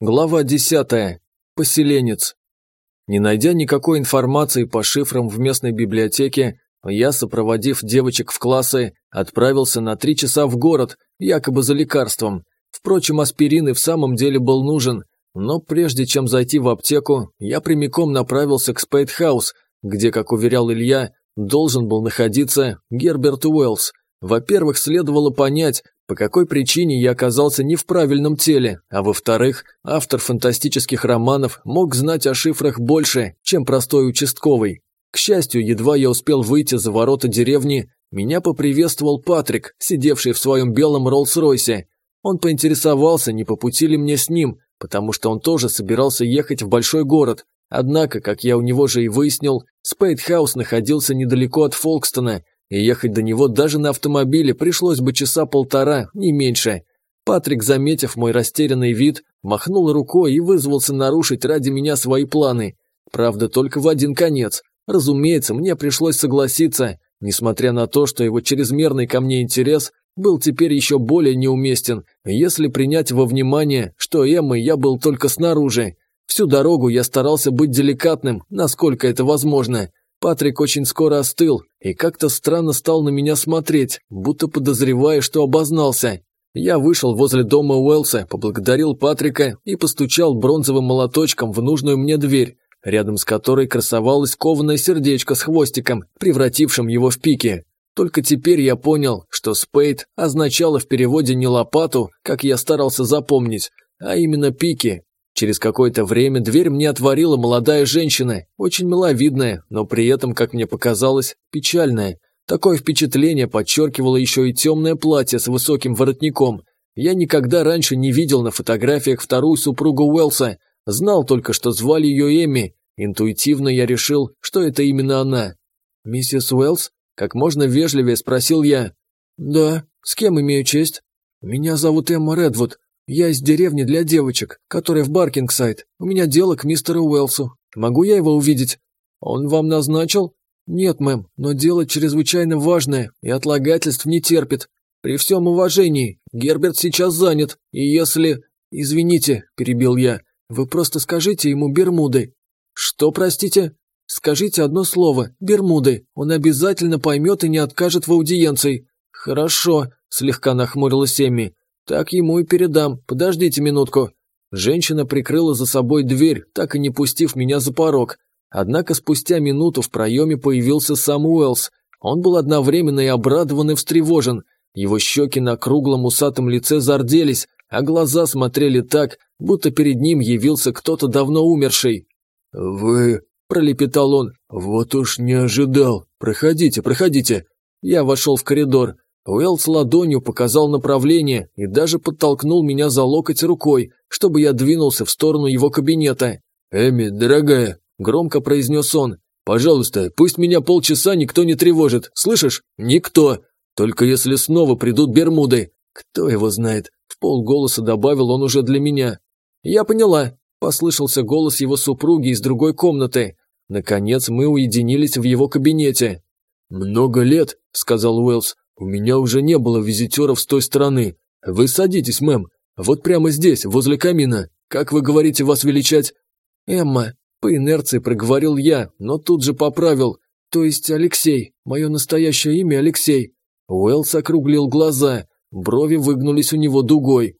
Глава 10. Поселенец. Не найдя никакой информации по шифрам в местной библиотеке, я, сопроводив девочек в классы, отправился на три часа в город, якобы за лекарством. Впрочем, аспирин и в самом деле был нужен, но прежде чем зайти в аптеку, я прямиком направился к Спейтхаус, где, как уверял Илья, должен был находиться Герберт Уэллс. Во-первых, следовало понять, по какой причине я оказался не в правильном теле, а во-вторых, автор фантастических романов мог знать о шифрах больше, чем простой участковый. К счастью, едва я успел выйти за ворота деревни, меня поприветствовал Патрик, сидевший в своем белом Роллс-Ройсе. Он поинтересовался, не по пути ли мне с ним, потому что он тоже собирался ехать в большой город. Однако, как я у него же и выяснил, Спейтхаус находился недалеко от Фолкстона, и ехать до него даже на автомобиле пришлось бы часа полтора, не меньше. Патрик, заметив мой растерянный вид, махнул рукой и вызвался нарушить ради меня свои планы. Правда, только в один конец. Разумеется, мне пришлось согласиться, несмотря на то, что его чрезмерный ко мне интерес был теперь еще более неуместен, если принять во внимание, что Эммой я был только снаружи. Всю дорогу я старался быть деликатным, насколько это возможно, Патрик очень скоро остыл и как-то странно стал на меня смотреть, будто подозревая, что обознался. Я вышел возле дома Уэлса, поблагодарил Патрика и постучал бронзовым молоточком в нужную мне дверь, рядом с которой красовалось кованое сердечко с хвостиком, превратившим его в пики. Только теперь я понял, что «спейд» означало в переводе не лопату, как я старался запомнить, а именно пики, Через какое-то время дверь мне отворила молодая женщина, очень миловидная, но при этом, как мне показалось, печальная. Такое впечатление подчеркивало еще и темное платье с высоким воротником. Я никогда раньше не видел на фотографиях вторую супругу Уэлса, знал только, что звали ее Эми. Интуитивно я решил, что это именно она. «Миссис Уэллс?» – как можно вежливее спросил я. «Да, с кем имею честь?» «Меня зовут Эмма Редвуд. «Я из деревни для девочек, которая в Баркингсайд. У меня дело к мистеру Уэлсу. Могу я его увидеть?» «Он вам назначил?» «Нет, мэм, но дело чрезвычайно важное и отлагательств не терпит. При всем уважении, Герберт сейчас занят, и если...» «Извините», – перебил я, – «вы просто скажите ему Бермуды». «Что, простите?» «Скажите одно слово, Бермуды, он обязательно поймет и не откажет в аудиенции». «Хорошо», – слегка нахмурилась Эмми. «Так ему и передам. Подождите минутку». Женщина прикрыла за собой дверь, так и не пустив меня за порог. Однако спустя минуту в проеме появился сам Уэллс. Он был одновременно и обрадован, и встревожен. Его щеки на круглом усатом лице зарделись, а глаза смотрели так, будто перед ним явился кто-то давно умерший. «Вы...» – пролепетал он. «Вот уж не ожидал. Проходите, проходите». Я вошел в коридор. Уэллс ладонью показал направление и даже подтолкнул меня за локоть рукой, чтобы я двинулся в сторону его кабинета. «Эми, дорогая», – громко произнес он, – «пожалуйста, пусть меня полчаса никто не тревожит, слышишь? Никто! Только если снова придут Бермуды. Кто его знает?» – в полголоса добавил он уже для меня. «Я поняла», – послышался голос его супруги из другой комнаты. Наконец мы уединились в его кабинете. «Много лет», – сказал Уэллс, «У меня уже не было визитеров с той стороны. Вы садитесь, мэм. Вот прямо здесь, возле камина. Как вы говорите вас величать?» «Эмма», – по инерции проговорил я, но тут же поправил. «То есть Алексей. Мое настоящее имя Алексей». Уэллс округлил глаза. Брови выгнулись у него дугой.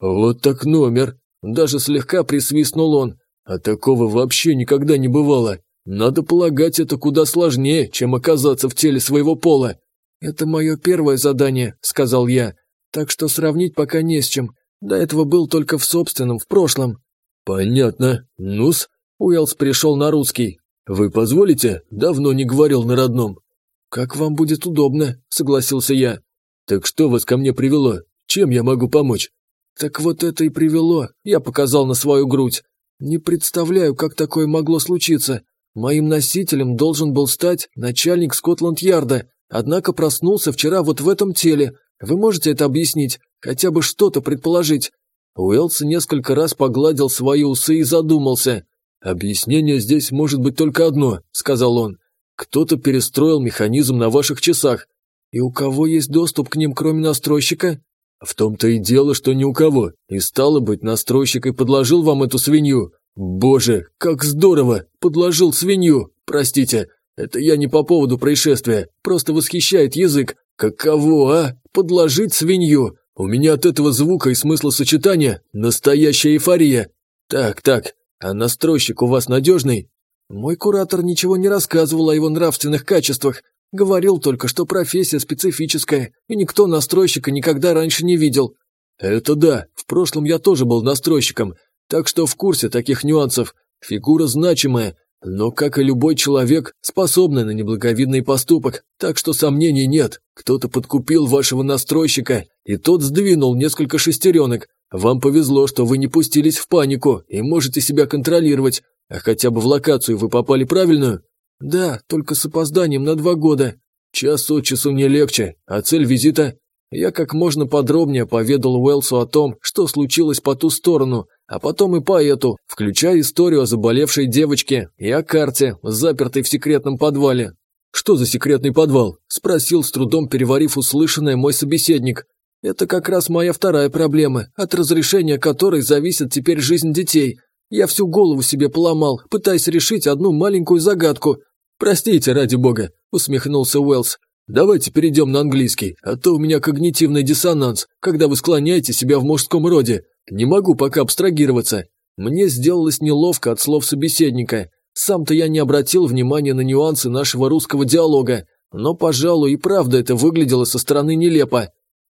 «Вот так номер!» Даже слегка присвистнул он. А такого вообще никогда не бывало. Надо полагать, это куда сложнее, чем оказаться в теле своего пола. «Это мое первое задание», – сказал я, – «так что сравнить пока не с чем. До этого был только в собственном, в прошлом». «Понятно. Ну-с». Уэллс пришел на русский. «Вы позволите? Давно не говорил на родном». «Как вам будет удобно», – согласился я. «Так что вас ко мне привело? Чем я могу помочь?» «Так вот это и привело», – я показал на свою грудь. «Не представляю, как такое могло случиться. Моим носителем должен был стать начальник Скотланд-Ярда, Однако проснулся вчера вот в этом теле. Вы можете это объяснить? Хотя бы что-то предположить?» Уэллс несколько раз погладил свои усы и задумался. «Объяснение здесь может быть только одно», — сказал он. «Кто-то перестроил механизм на ваших часах. И у кого есть доступ к ним, кроме настройщика?» В том-то и дело, что ни у кого. И стало быть, настройщик и подложил вам эту свинью. Боже, как здорово! Подложил свинью. Простите, это я не по поводу происшествия. Просто восхищает язык. Каково, а? Подложить свинью. У меня от этого звука и смысла сочетания настоящая эйфория. Так, так, а настройщик у вас надежный? Мой куратор ничего не рассказывал о его нравственных качествах. Говорил только, что профессия специфическая, и никто настройщика никогда раньше не видел. Это да, в прошлом я тоже был настройщиком, так что в курсе таких нюансов. Фигура значимая, но, как и любой человек, способный на неблаговидный поступок, так что сомнений нет. Кто-то подкупил вашего настройщика, и тот сдвинул несколько шестеренок. Вам повезло, что вы не пустились в панику и можете себя контролировать. А хотя бы в локацию вы попали правильную? Да, только с опозданием на два года. Час от часу не легче, а цель визита? Я как можно подробнее поведал Уэлсу о том, что случилось по ту сторону, а потом и поэту, включая историю о заболевшей девочке и о карте, запертой в секретном подвале. «Что за секретный подвал?» – спросил, с трудом переварив услышанное мой собеседник. «Это как раз моя вторая проблема, от разрешения которой зависит теперь жизнь детей. Я всю голову себе поломал, пытаясь решить одну маленькую загадку. Простите, ради бога», – усмехнулся Уэллс. «Давайте перейдем на английский, а то у меня когнитивный диссонанс, когда вы склоняете себя в мужском роде. Не могу пока абстрагироваться. Мне сделалось неловко от слов собеседника. Сам-то я не обратил внимания на нюансы нашего русского диалога, но, пожалуй, и правда это выглядело со стороны нелепо.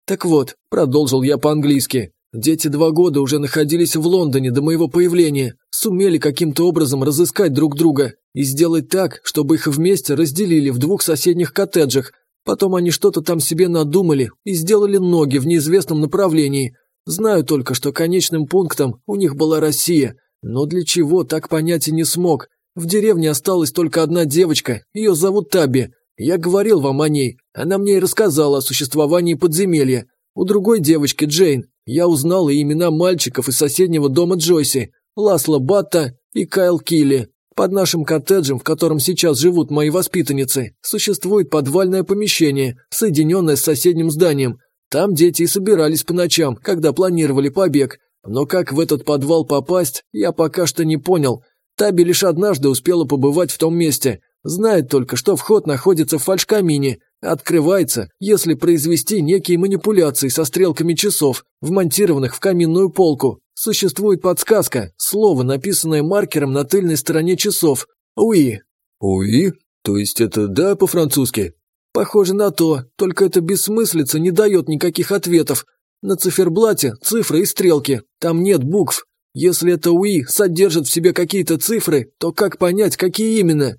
Так вот, продолжил я по-английски. Дети два года уже находились в Лондоне до моего появления, сумели каким-то образом разыскать друг друга и сделать так, чтобы их вместе разделили в двух соседних коттеджах. Потом они что-то там себе надумали и сделали ноги в неизвестном направлении – Знаю только, что конечным пунктом у них была Россия, но для чего, так понять и не смог. В деревне осталась только одна девочка, ее зовут Таби. Я говорил вам о ней, она мне и рассказала о существовании подземелья. У другой девочки, Джейн, я узнал и имена мальчиков из соседнего дома Джойси, Ласло Батта и Кайл Килли. Под нашим коттеджем, в котором сейчас живут мои воспитанницы, существует подвальное помещение, соединенное с соседним зданием, там дети и собирались по ночам, когда планировали побег. Но как в этот подвал попасть, я пока что не понял. Таби лишь однажды успела побывать в том месте. Знает только, что вход находится в фальшкамине. Открывается, если произвести некие манипуляции со стрелками часов, вмонтированных в каминную полку. Существует подсказка, слово, написанное маркером на тыльной стороне часов. «Уи». «Уи? То есть это «да» по-французски?» Похоже на то, только эта бессмыслица не дает никаких ответов. На циферблате цифры и стрелки, там нет букв. Если это УИ содержит в себе какие-то цифры, то как понять, какие именно?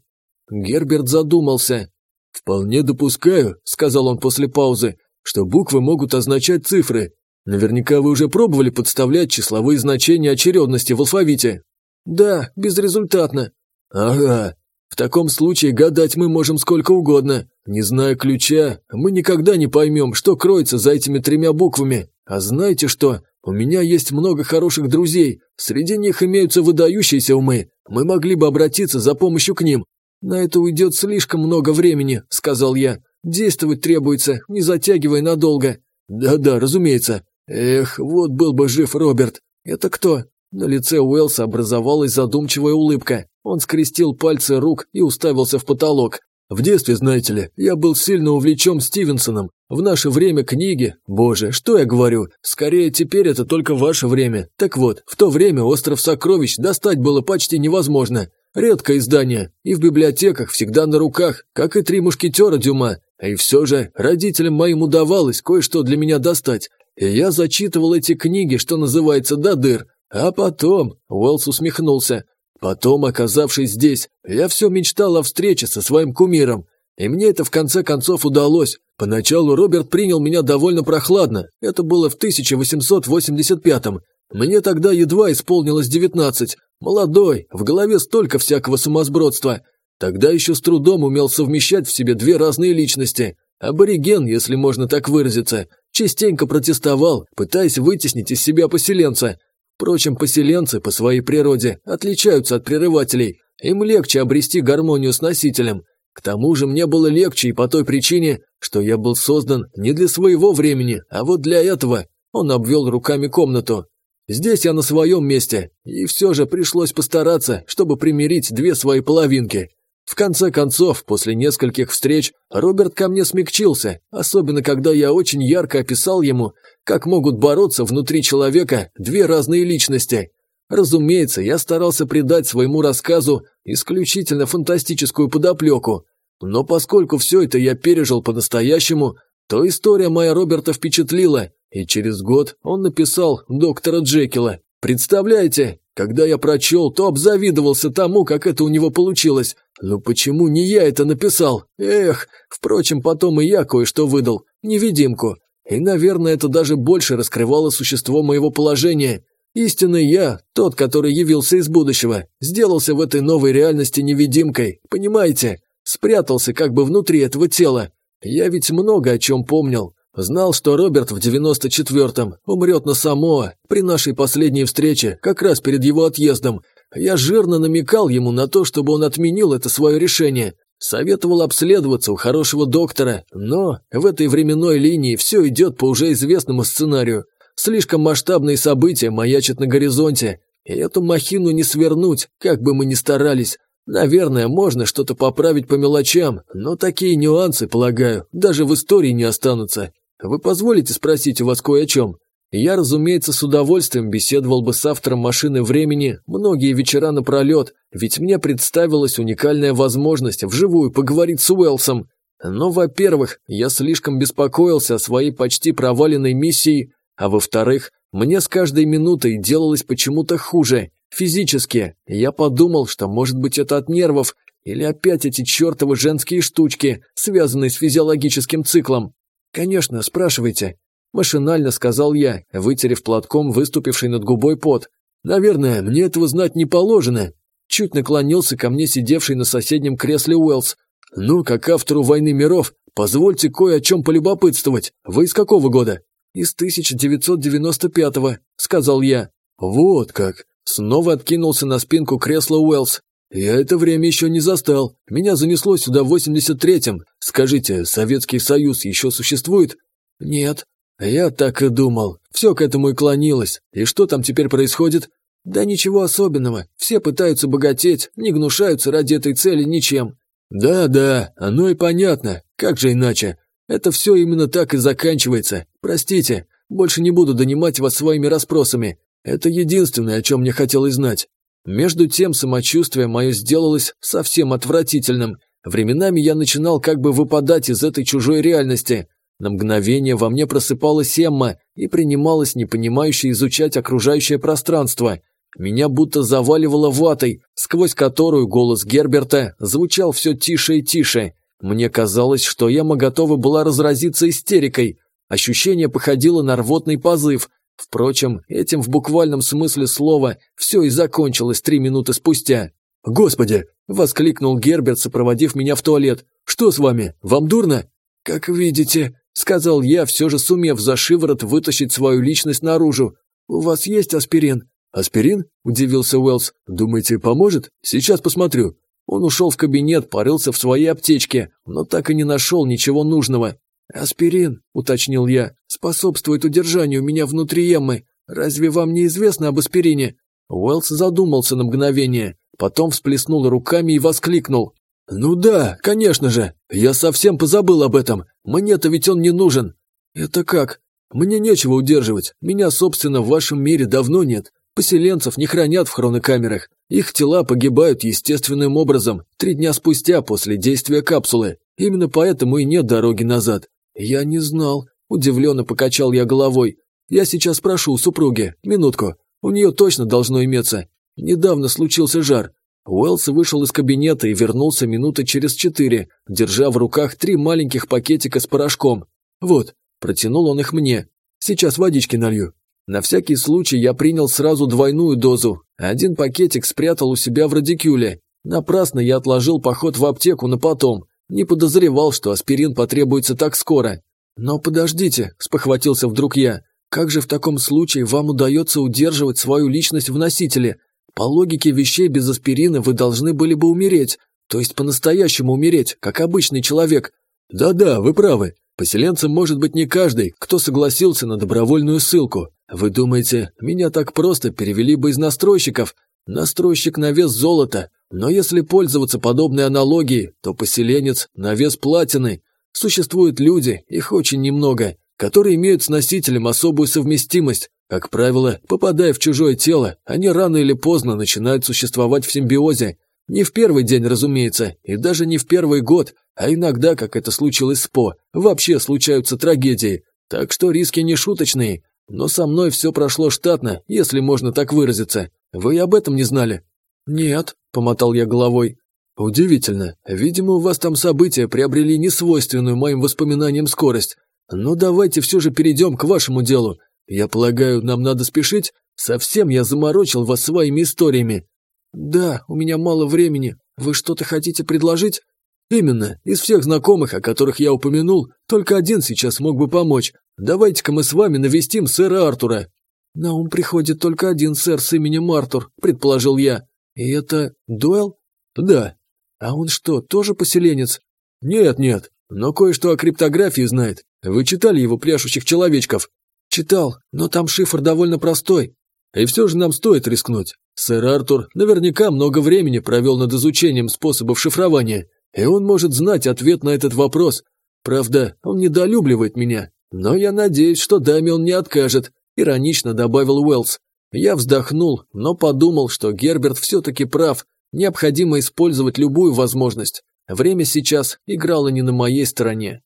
Герберт задумался. «Вполне допускаю», — сказал он после паузы, «что буквы могут означать цифры. Наверняка вы уже пробовали подставлять числовые значения очередности в алфавите». «Да, безрезультатно». «Ага, в таком случае гадать мы можем сколько угодно. Не зная ключа, мы никогда не поймем, что кроется за этими тремя буквами. А знаете что? У меня есть много хороших друзей. Среди них имеются выдающиеся умы. Мы могли бы обратиться за помощью к ним. На это уйдет слишком много времени, сказал я. Действовать требуется, не затягивая надолго. Да-да, разумеется. Эх, вот был бы жив Роберт. Это кто? На лице Уэлса образовалась задумчивая улыбка. Он скрестил пальцы рук и уставился в потолок. В детстве, знаете ли, я был сильно увлечен Стивенсоном. В наше время книги... Боже, что я говорю? Скорее, теперь это только ваше время. Так вот, в то время «Остров сокровищ» достать было почти невозможно. Редкое издание, и в библиотеках всегда на руках, как и «Три мушкетера» Дюма. И все же родителям моим удавалось кое-что для меня достать. И я зачитывал эти книги, что называется, до дыр. А потом, Уэллс усмехнулся, потом, оказавшись здесь, я все мечтал о встрече со своим кумиром. И мне это в конце концов удалось. Поначалу Роберт принял меня довольно прохладно. Это было в 1885-м. Мне тогда едва исполнилось 19. Молодой, в голове столько всякого сумасбродства. Тогда еще с трудом умел совмещать в себе две разные личности. Абориген, если можно так выразиться, частенько протестовал, пытаясь вытеснить из себя поселенца – Впрочем, поселенцы по своей природе отличаются от прерывателей. Им легче обрести гармонию с носителем. К тому же мне было легче и по той причине, что я был создан не для своего времени, а вот для этого. Он обвел руками комнату. Здесь я на своем месте, и все же пришлось постараться, чтобы примирить две свои половинки. В конце концов, после нескольких встреч, Роберт ко мне смягчился, особенно когда я очень ярко описал ему, как могут бороться внутри человека две разные личности. Разумеется, я старался придать своему рассказу исключительно фантастическую подоплеку, но поскольку все это я пережил по-настоящему, то история моя Роберта впечатлила, и через год он написал доктора Джекила. Представляете, когда я прочел, то обзавидовался тому, как это у него получилось. Ну почему не я это написал? Эх, впрочем, потом и я кое-что выдал, невидимку. И, наверное, это даже больше раскрывало существо моего положения. Истинный я, тот, который явился из будущего, сделался в этой новой реальности невидимкой, понимаете? Спрятался как бы внутри этого тела. Я ведь много о чем помнил. Знал, что Роберт в 94-м умрет на Самоа при нашей последней встрече, как раз перед его отъездом. Я жирно намекал ему на то, чтобы он отменил это свое решение. Советовал обследоваться у хорошего доктора, но в этой временной линии все идет по уже известному сценарию. Слишком масштабные события маячат на горизонте, и эту махину не свернуть, как бы мы ни старались. Наверное, можно что-то поправить по мелочам, но такие нюансы, полагаю, даже в истории не останутся. Вы позволите спросить у вас кое о чем? Я, разумеется, с удовольствием беседовал бы с автором «Машины времени» многие вечера напролет, ведь мне представилась уникальная возможность вживую поговорить с Уэлсом. Но, во-первых, я слишком беспокоился о своей почти проваленной миссии, а во-вторых, мне с каждой минутой делалось почему-то хуже. Физически. Я подумал, что может быть это от нервов, или опять эти чертовы женские штучки, связанные с физиологическим циклом. «Конечно, спрашивайте», – машинально сказал я, вытерев платком выступивший над губой пот. «Наверное, мне этого знать не положено». Чуть наклонился ко мне сидевший на соседнем кресле Уэллс. «Ну, как автору «Войны миров», позвольте кое о чем полюбопытствовать. Вы из какого года?» «Из 1995-го», — сказал я. «Вот как!» Снова откинулся на спинку кресла Уэллс. «Я это время еще не застал. Меня занесло сюда в 83-м. Скажите, Советский Союз еще существует?» «Нет». «Я так и думал. Все к этому и клонилось. И что там теперь происходит?» «Да ничего особенного. Все пытаются богатеть, не гнушаются ради этой цели ничем». «Да-да, оно и понятно. Как же иначе? Это все именно так и заканчивается. Простите, больше не буду донимать вас своими расспросами. Это единственное, о чем мне хотелось знать. Между тем самочувствие мое сделалось совсем отвратительным. Временами я начинал как бы выпадать из этой чужой реальности. На мгновение во мне просыпалась Эмма и принималась непонимающе изучать окружающее пространство. Меня будто заваливало ватой, сквозь которую голос Герберта звучал все тише и тише. Мне казалось, что яма готова была разразиться истерикой. Ощущение походило на рвотный позыв. Впрочем, этим в буквальном смысле слова все и закончилось три минуты спустя. «Господи!» – воскликнул Герберт, сопроводив меня в туалет. «Что с вами? Вам дурно?» «Как видите», – сказал я, все же сумев за шиворот вытащить свою личность наружу. «У вас есть аспирин?» «Аспирин?» – удивился Уэллс. «Думаете, поможет? Сейчас посмотрю». Он ушел в кабинет, порылся в своей аптечке, но так и не нашел ничего нужного. «Аспирин», — уточнил я, — «способствует удержанию меня внутри Эммы. Разве вам не известно об аспирине?» Уэллс задумался на мгновение, потом всплеснул руками и воскликнул. «Ну да, конечно же. Я совсем позабыл об этом. Мне-то ведь он не нужен». «Это как?» «Мне нечего удерживать. Меня, собственно, в вашем мире давно нет. Поселенцев не хранят в хронокамерах. Их тела погибают естественным образом, три дня спустя после действия капсулы. Именно поэтому и нет дороги назад. Я не знал. Удивленно покачал я головой. Я сейчас спрошу у супруги. Минутку. У нее точно должно иметься. Недавно случился жар. Уэллс вышел из кабинета и вернулся минуты через четыре, держа в руках три маленьких пакетика с порошком. Вот, протянул он их мне. Сейчас водички налью. На всякий случай я принял сразу двойную дозу. Один пакетик спрятал у себя в радикюле. Напрасно я отложил поход в аптеку на потом. Не подозревал, что аспирин потребуется так скоро. Но подождите, спохватился вдруг я. Как же в таком случае вам удается удерживать свою личность в носителе? По логике вещей без аспирина вы должны были бы умереть. То есть по-настоящему умереть, как обычный человек. Да-да, вы правы. Поселенцем может быть не каждый, кто согласился на добровольную ссылку. Вы думаете, меня так просто перевели бы из настройщиков? Настройщик на вес золота, но если пользоваться подобной аналогией, то поселенец на вес платины. Существуют люди, их очень немного, которые имеют с носителем особую совместимость. Как правило, попадая в чужое тело, они рано или поздно начинают существовать в симбиозе. Не в первый день, разумеется, и даже не в первый год, а иногда, как это случилось с По, вообще случаются трагедии. Так что риски не шуточные. Но со мной все прошло штатно, если можно так выразиться. Вы об этом не знали? Нет, помотал я головой. Удивительно. Видимо, у вас там события приобрели несвойственную моим воспоминаниям скорость. Ну давайте все же перейдем к вашему делу. Я полагаю, нам надо спешить? Совсем я заморочил вас своими историями. «Да, у меня мало времени. Вы что-то хотите предложить?» «Именно. Из всех знакомых, о которых я упомянул, только один сейчас мог бы помочь. Давайте-ка мы с вами навестим сэра Артура». «На ум приходит только один сэр с именем Артур», – предположил я. «И это Дойл?» «Да». «А он что, тоже поселенец?» «Нет, нет, но кое-что о криптографии знает. Вы читали его пляшущих человечков?» «Читал, но там шифр довольно простой. И все же нам стоит рискнуть. Сэр Артур наверняка много времени провел над изучением способов шифрования, и он может знать ответ на этот вопрос. Правда, он недолюбливает меня, но я надеюсь, что даме он не откажет», – иронично добавил Уэллс. Я вздохнул, но подумал, что Герберт все-таки прав, необходимо использовать любую возможность. Время сейчас играло не на моей стороне.